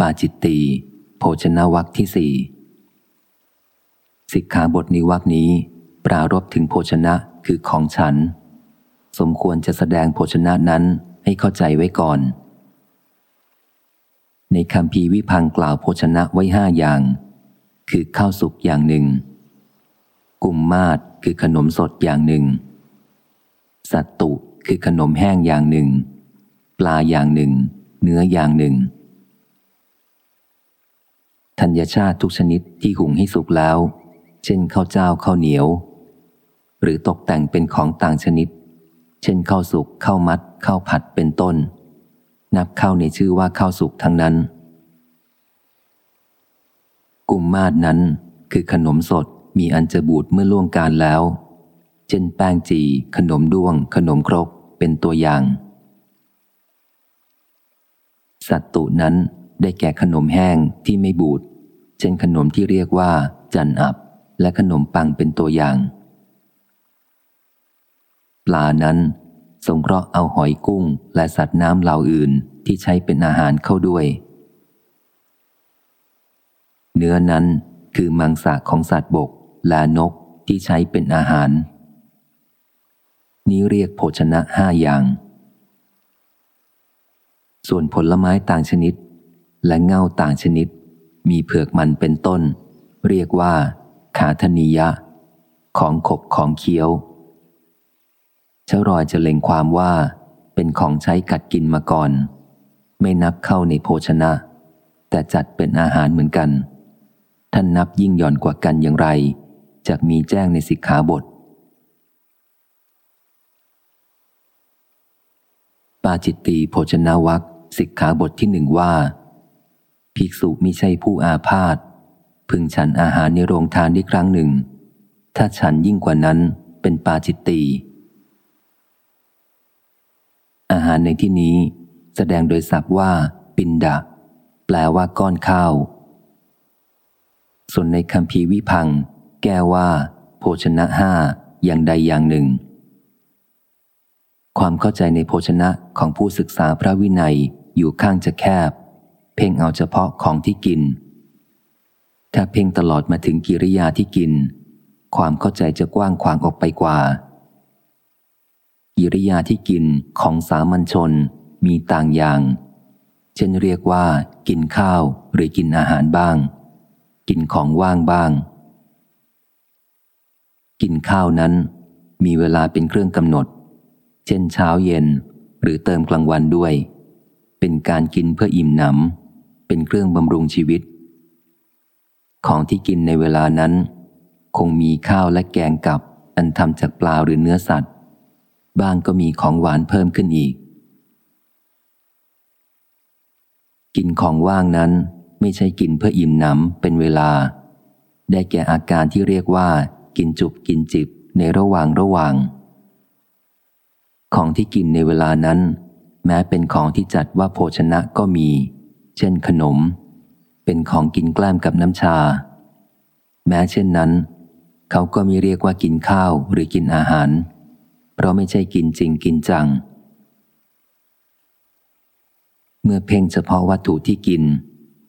ปาจิตตีโภชนาวักที่สี่สิกขาบทนิวักนี้ ปรารบถึงโภชนะคือของฉัน สมควรจะแสดงโภชนะนั้นให้เข้าใจไว้ก่อน ในคำพีวิพังกล่าวโภชนะไว้ห้าอย่าง คือข้าวสุกอย่างหนึ่ง กุมมาศคือขนมสดอย่างหนึ่ง สัตตุคือขนมแห้งอย่างหนึ่ง ปลาอย่างหนึ่ง เนื้ออย่างหนึ่ง ธัญชาติทุกชนิดที่หุงให้สุกแล้ว เช่นข้าวเจ้าข้าวเหนียว หรือตกแต่งเป็นของต่างชนิด เช่นข้าวสุกข้าวมัดข้าวผัดเป็นต้น นับเข้าในชื่อว่าข้าวสุกทั้งนั้น กุมมาศนั้นคือขนมสดมีอันจะบูดเมื่อล่วงการแล้ว เช่นแป้งจี ขนมด้วง ขนมครกเป็นตัวอย่าง สัตตุนั้น ได้แก่ขนมแห้งที่ไม่บูด เช่นขนมที่เรียกว่า จันอับ และขนมปังเป็นตัวอย่าง ปลานั้นสงเคราะห์เอาหอยกุ้งและสัตว์น้ำเหล่าอื่นที่ใช้เป็นอาหารเข้าด้วย เนื้อนั้นคือมังสะของสัตว์บกและนกที่ใช้เป็นอาหาร นี้เรียกโภชนะห้าอย่าง ส่วนผลไม้ต่างชนิด และเง่าต่างชนิด มีเผือกมันเป็นต้น เรียกว่า ขาธนิยะ ของขบของเคี้ยวเช้ารอยจะเล็งความว่า เป็นของใช้กัดกินมาก่อน ไม่นับเข้าในโภชนะ แต่จัดเป็นอาหารเหมือนกัน ท่านนับยิ่งหย่อนกว่ากันอย่างไรจะมีแจ้งในสิกขาบท ปาจิตตีโภชนาวักสิกขาบทที่หนึ่งว่า ภิกษุมิใช่ผู้อาพาธพึงฉันอาหารในโรงทานได้ครั้งหนึ่ง ถ้าฉันยิ่งกว่านั้นเป็นปาจิตตีอาหารในที่นี้แสดงโดยศัพท์ว่า ปินดาแปลว่าก้อนข้าว ส่วนในคำพีวิพัง แก้ว่า โภชนะห้าอย่างใดอย่างหนึ่ง ความเข้าใจในโภชนะของผู้ศึกษาพระวินัยอยู่ข้างจะแคบ เพ่งเอาเฉพาะของที่กิน ถ้าเพ่งตลอดมาถึงกิริยาที่กิน ความเข้าใจจะกว้างขวางออกไปกว่า กิริยาที่กินของสามัญชนมีต่างอย่าง เช่นเรียกว่า กินข้าวหรือกินอาหารบ้าง กินของว่างบ้าง กินข้าวนั้น มีเวลาเป็นเครื่องกำหนด เช่นเช้าเย็นหรือเติมกลางวันด้วย เป็นการกินเพื่ออิ่มหนำ เป็นเครื่องบำรุงชีวิต ของที่กินในเวลานั้น คงมีข้าวและแกงกับ อันทำจากปลาหรือเนื้อสัตว์ บ้างก็มีของหวานเพิ่มขึ้นอีก กินของว่างนั้นไม่ใช่กินเพื่ออิ่มหนำเป็นเวลา ได้แก่อาการที่เรียกว่า กินจุบกินจิบในระหว่างระหว่าง ของที่กินในเวลานั้น แม้เป็นของที่จัดว่าโภชนะก็มี เช่นขนม เป็นของกินแกล้มกับน้ำชา แม้เช่นนั้น เขาก็ไม่เรียกว่ากินข้าวหรือกินอาหาร เพราะไม่ใช่กินจริงกินจัง เมื่อเพ่งเฉพาะวัตถุที่กิน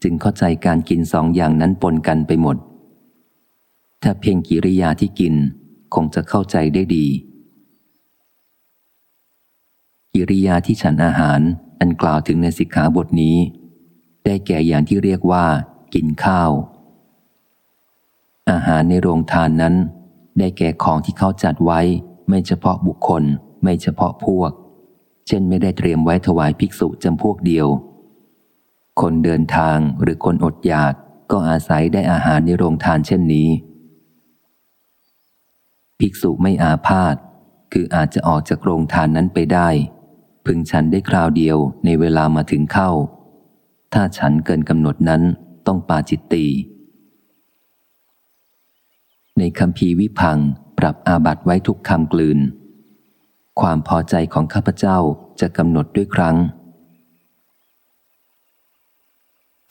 จึงเข้าใจการกินสองอย่างนั้นปนกันไปหมด ถ้าเพ่งกิริยาที่กินคงจะเข้าใจได้ดี กิริยาที่ฉันอาหารอันกล่าวถึงในสิกขาบทนี้ ได้แก่อย่างที่เรียกว่า กินข้าว อาหารในโรงทานนั้น ได้แก่ของที่เขาจัดไว้ ไม่เฉพาะบุคคล ไม่เฉพาะพวก เช่นไม่ได้เตรียมไว้ถวายภิกษุจำพวกเดียว คนเดินทางหรือคนอดอยากก็อาศัยได้อาหารในโรงทานเช่นนี้ ภิกษุไม่อาพาธคืออาจจะออกจากโรงทานนั้นไปได้ พึงฉันได้คราวเดียวในเวลามาถึงเข้า ถ้าฉันเกินกำหนดนั้นต้องปาจิตตี ในคำพีวิพังปรับอาบัตไว้ทุกคำกลืน ความพอใจของข้าพเจ้าจะกำหนดด้วยครั้ง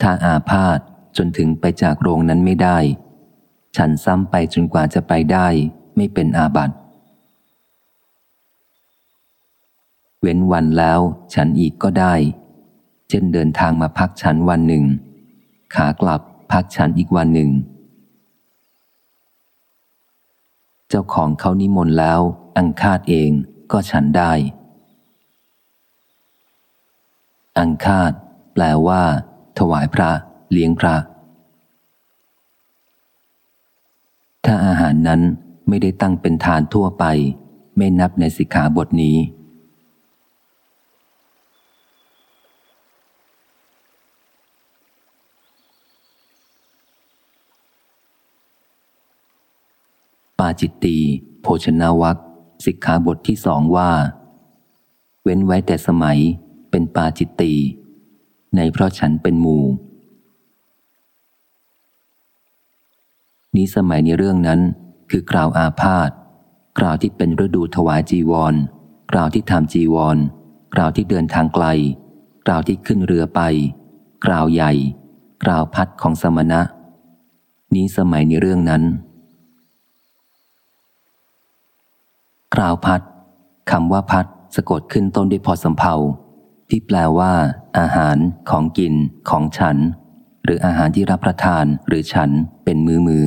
ถ้าอาพาธจนถึงไปจากโรงนั้นไม่ได้ ฉันซ้ำไปจนกว่าจะไปได้ไม่เป็นอาบัตเว้นวันแล้วฉันอีกก็ได้ เช่นเดินทางมาพักฉันวันหนึ่ง ขากลับพักฉันอีกวันหนึ่ง เจ้าของเขานิมนต์แล้ว อังคาดเองก็ฉันได้ อังคาดแปลว่า ถวายพระ เลี้ยงพระ ถ้าอาหารนั้นไม่ได้ตั้งเป็นทานทั่วไป ไม่นับในสิกขาบทนี้าจิตตีโภชนาวัคสิกขาบทที่สองว่า เว้นไว้แต่สมัยเป็นปาจิตตีในเพราะฉันเป็นหมู่ นี้สมัยในเรื่องนั้นคือกล่าวอาพาธกล่าวที่เป็นฤดูถวายจีวรกล่าวที่ทำจีวรกล่าวที่เดินทางไกลกล่าวที่ขึ้นเรือไปกล่าวใหญ่กล่าวพัดของสมณะ นี้สมัยในเรื่องนั้น กล่าวพัดคำว่าพัดสะกดขึ้นต้นด้วยพอสำเพาที่แปลว่า อาหารของกิน ของฉัน หรืออาหารที่รับประทานหรือฉันเป็นมือมือ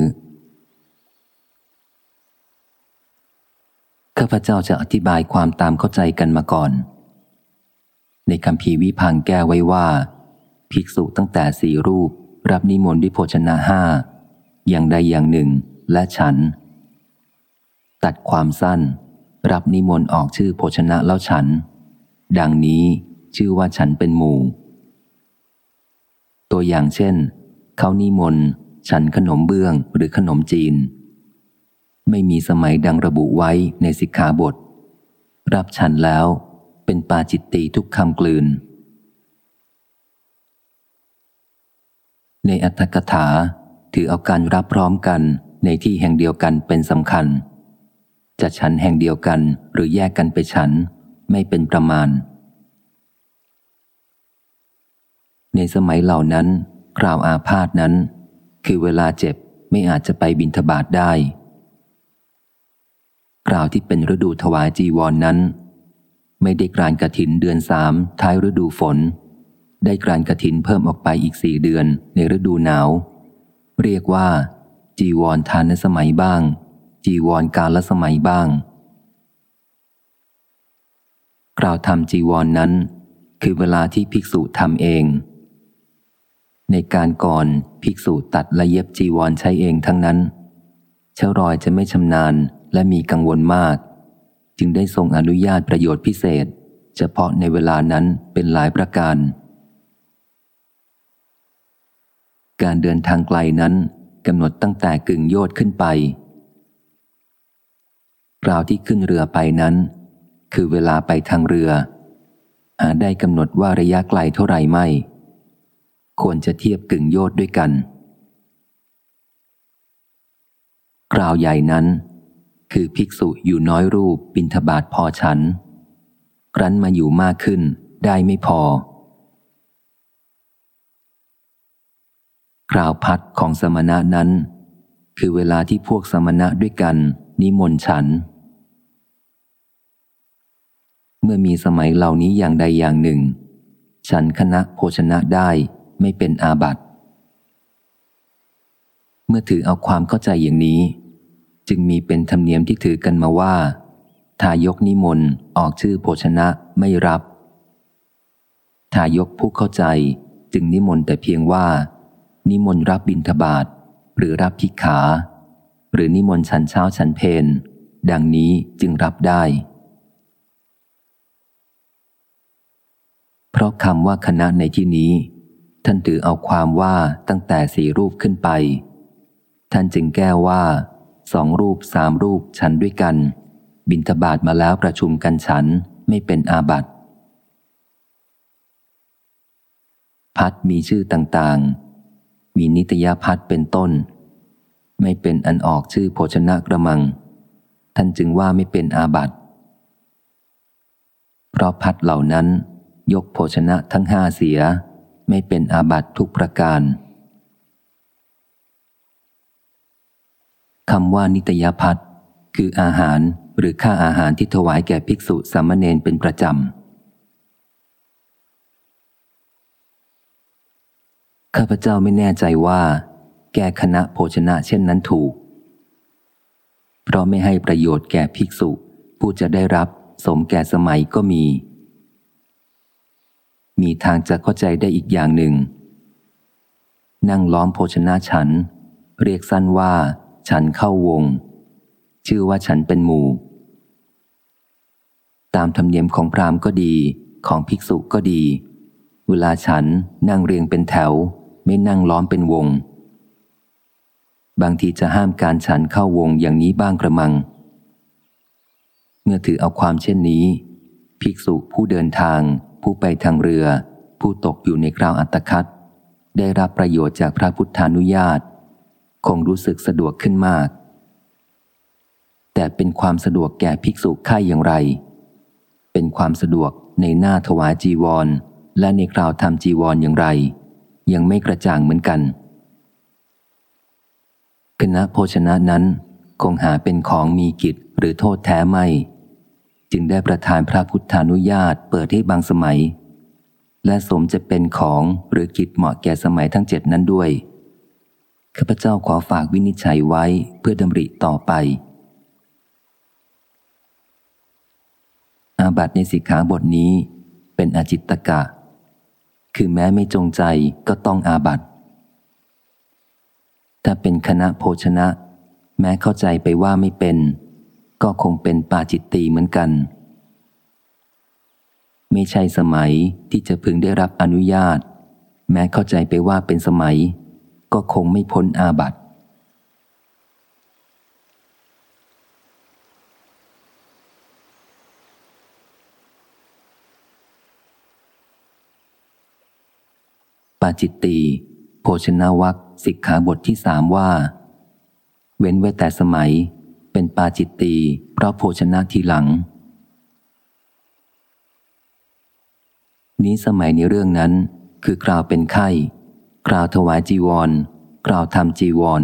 ข้าพเจ้าจะอธิบายความตามเข้าใจกันมาก่อน ในคำพีวิพังแก้ไว้ว่า ภิกษุตั้งแต่สี่รูป รับนิมนต์ด้วยโภชนะห้าอย่างใดอย่างหนึ่งและฉัน ตัดความสั้น รับนิมนต์ออกชื่อโภชนะแล้วฉัน ดังนี้ชื่อว่าฉันเป็นหมู่ ตัวอย่างเช่น เขานิมนต์ฉันขนมเบื้องหรือขนมจีน ไม่มีสมัยดังระบุไว้ในสิกขาบท รับฉันแล้วเป็นปาจิตตีทุกคำกลืน ในอัตถกถาถือเอาการรับพร้อมกันในที่แห่งเดียวกันเป็นสำคัญ จะฉันแห่งเดียวกันหรือแยกกันไปฉันไม่เป็นประมาณ ในสมัยเหล่านั้นกล่าวอาพาธนั้น คือเวลาเจ็บไม่อาจจะไปบินทบาทได้กล่าวที่เป็นฤดูถวายจีวรนนั้น ไม่ได้กรานกระถินเดือนสามท้ายฤดูฝน ได้กรานกระถินเพิ่มออกไปอีกสี่เดือนในฤดูหนาว เรียกว่า จีวรทานสมัยบ้าง จีวรกาลสมัยบ้าง กล่าวทำจีวรนนั้น คือเวลาที่ภิกษุทำเอง ในการก่อนภิกษุตัดและเย็บจีวรใช้เองทั้งนั้น เชารอยจะไม่ชำนาญและมีกังวลมาก จึงได้ทรงอนุญาตประโยชน์พิเศษ เฉพาะในเวลานั้นเป็นหลายประการ การเดินทางไกลนั้นกำหนดตั้งแต่กึ่งโยดขึ้นไป กล่าวที่ขึ้นเรือไปนั้น คือเวลาไปทางเรือ อาจได้กำหนดว่าระยะไกลเท่าไรไม่ ควรจะเทียบกึ่งโยดด้วยกันกล่าวใหญ่นั้น คือภิกษุอยู่น้อยรูปบินทบาทพอฉัน ครั้นมาอยู่มากขึ้นได้ไม่พอกล่าวพัดของสมณะนั้น คือเวลาที่พวกสมณะด้วยกัน นิมนต์ฉัน เมื่อมีสมัยเหล่านี้อย่างใดอย่างหนึ่ง ฉันคณะโภชนะได้ไม่เป็นอาบัติ เมื่อถือเอาความเข้าใจอย่างนี้ จึงมีเป็นธรรมเนียมที่ถือกันมาว่า ทายกนิมนต์ออกชื่อโภชนะไม่รับ ทายกผู้เข้าใจจึงนิมนต์แต่เพียงว่า นิมนต์รับบิณฑบาตหรือรับพิขา หรือนิมนต์ฉันเช้าฉันเพนดังนี้จึงรับได้ เพราะคำว่าคณะในที่นี้ ท่านถือเอาความว่าตั้งแต่สี่รูปขึ้นไป ท่านจึงแก้ว่าสองรูปสามรูปฉันด้วยกัน บินทบาทมาแล้วประชุมกันฉันไม่เป็นอาบัติพัดมีชื่อต่างๆ มีนิตยพัดเป็นต้น ไม่เป็นอันออกชื่อโภชนะกระมัง ท่านจึงว่าไม่เป็นอาบัติเพราะพัดเหล่านั้น ยกโภชนะทั้งห้าเสีย ไม่เป็นอาบัติทุกประการคำว่านิตยพัฒคืออาหารหรือค่าอาหารที่ถวายแก่ภิกษุสามเณรเป็นประจำ ข้าพเจ้าไม่แน่ใจว่า แก้คณะโภชนะเช่นนั้นถูก เพราะไม่ให้ประโยชน์แก่ภิกษุ ผู้จะได้รับสมแก่สมัยก็มี มีทางจะเข้าใจได้อีกอย่างหนึ่ง นั่งล้อมโภชนะฉัน เรียกสั้นว่า ฉันเข้าวง ชื่อว่าฉันเป็นหมู่ ตามธรรมเนียมของพราหมณ์ก็ดีของภิกษุก็ดี เวลาฉันนั่งเรียงเป็นแถว ไม่นั่งล้อมเป็นวง บางทีจะห้ามการฉันเข้าวงอย่างนี้บ้างกระมัง เมื่อถือเอาความเช่นนี้ ภิกษุผู้เดินทาง ผู้ไปทางเรือ ผู้ตกอยู่ในคราวอัตคัดได้รับประโยชน์จากพระพุทธานุญาต คงรู้สึกสะดวกขึ้นมาก แต่เป็นความสะดวกแก่ภิกษุข่ายอย่างไร เป็นความสะดวกในหน้าถวายจีวร และในคราวทำจีวรออย่างไร ยังไม่กระจ่างเหมือนกัน คณะโภชนะนั้น คงหาเป็นของมีกิจหรือโทษแท้ไม่ จึงได้ประทานพระพุทธานุญาตเปิดให้บางสมัย และสมจะเป็นของหรือกิจเหมาะแก่สมัยทั้งเจ็ดนั้นด้วยข้าพเจ้าขอฝากวินิจฉัยไว้เพื่อดำริต่อไป อาบัตในสิกขาบทนี้เป็นอจิตตกะ คือแม้ไม่จงใจก็ต้องอาบัต ถ้าเป็นคณะโภชนะ แม้เข้าใจไปว่าไม่เป็น ก็คงเป็นปาจิตตีเหมือนกัน ไม่ใช่สมัยที่จะพึงได้รับอนุญาต แม้เข้าใจไปว่าเป็นสมัย ก็คงไม่พ้นอาบัติปาจิตตีโภชนาวัค สิกขาบทที่สามว่า เว้นไว้แต่สมัย เป็นปาจิตตีเพราะโภชนะทีหลัง นี้สมัยในเรื่องนั้น คือคราวเป็นไข้คราวถวายจีวรคราวทำจีวร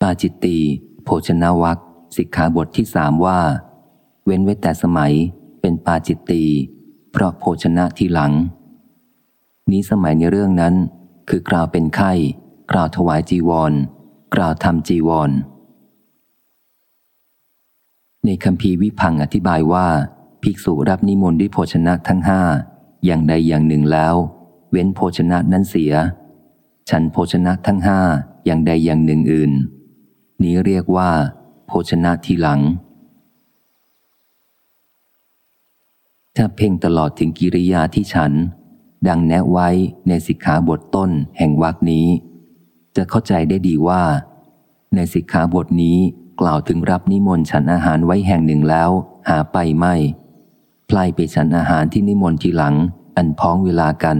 ปาจิตตีโภชนาวัคสิกขาบทที่สามว่า เว้นไว้แต่สมัยเป็นปาจิตตีเพราะโภชนะทีหลัง นี้สมัยในเรื่องนั้น คือคราวเป็นไข้คราวถวายจีวร กล่าวทำจีวร ในคำพีวิพังอธิบายว่า ภิกษุรับนิมนต์ด้วยโภชนะทั้งห้าอย่างใดอย่างหนึ่งแล้ว เว้นโภชนะนั้นเสีย ฉันโภชนะทั้งห้าอย่างใดอย่างหนึ่งอื่น นี้เรียกว่า โภชนะทีหลังถ้าเพ่งตลอดถึงกิริยาที่ฉัน ดังแนะไว้ในสิกขาบทต้นแห่งวรรคนี้ จะเข้าใจได้ดีว่า ในสิกขาบทนี้กล่าวถึงรับนิมนต์ฉันอาหารไว้แห่งหนึ่งแล้ว หาไปไม่พลายไปฉันอาหารที่นิมนต์ทีหลัง อันพ้องเวลากัน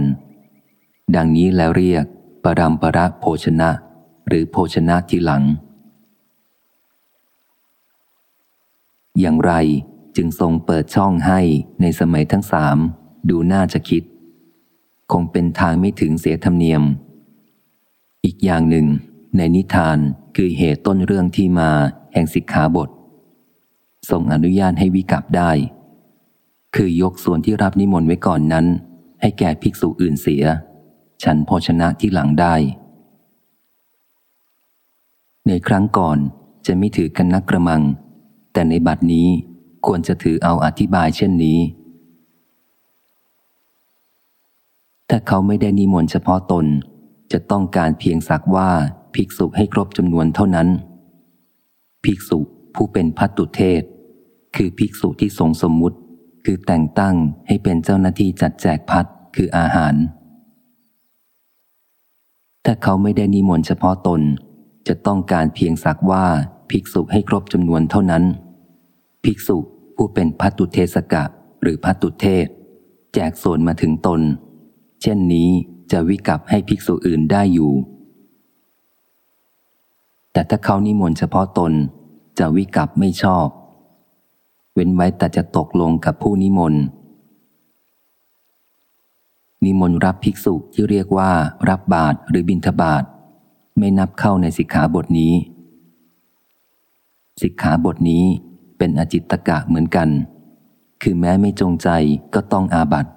ดังนี้แล้วเรียก ปรัมประโภชนะ หรือโภชนะทีหลัง อย่างไรจึงทรงเปิดช่องให้ในสมัยทั้งสามดูน่าจะคิด คงเป็นทางไม่ถึงเสียธรรมเนียม อีกอย่างหนึ่ง ในนิทานคือเหตุต้นเรื่องที่มาแห่งสิกขาบททรงอนุญาตให้วิกับได้ คือยกส่วนที่รับนิมนต์ไว้ก่อนนั้น ให้แก่ภิกษุอื่นเสีย ฉันโภชนะที่หลังได้ ในครั้งก่อนจะไม่ถือกันนักกระมัง แต่ในบัดนี้ควรจะถือเอาอธิบายเช่นนี้ ถ้าเขาไม่ได้นิมนต์เฉพาะตน จะต้องการเพียงสักว่าภิกษุให้ครบจำนวนเท่านั้น ภิกษุผู้เป็นพัตตุเทศ คือภิกษุที่ทรงสมมุติ คือแต่งตั้งให้เป็นเจ้าหน้าที่จัดแจกพัดคืออาหาร ถ้าเขาไม่ได้นิมนต์เฉพาะตน จะต้องการเพียงสักว่าภิกษุให้ครบจำนวนเท่านั้น ภิกษุผู้เป็นพัตตุเทศกะหรือพัตตุเทศ แจกส่วนมาถึงตน เช่นนี้จะวิกับให้ภิกษุอื่นได้อยู่ แต่ถ้าเขานิมนต์เฉพาะตนจะวิกับไม่ชอบ เว้นไว้แต่จะตกลงกับผู้นิมนต์นิมนต์รับภิกษุที่เรียกว่ารับบาตรหรือบิณฑบาตไม่นับเข้าในสิกขาบทนี้ สิกขาบทนี้เป็นอจิตตกะเหมือนกัน คือแม้ไม่จงใจก็ต้องอาบัติ